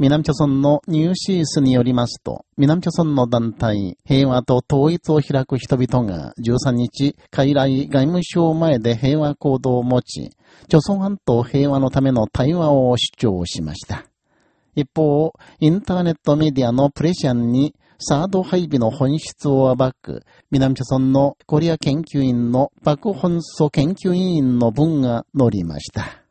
南朝村のニューシースによりますと、南朝村の団体、平和と統一を開く人々が13日、海来外務省前で平和行動を持ち、朝鮮半島平和のための対話を主張しました。一方、インターネットメディアのプレシャンに、サード配備の本質を暴く、南朝村のコリア研究員のパク・ホンソ研究委員の文が載りました。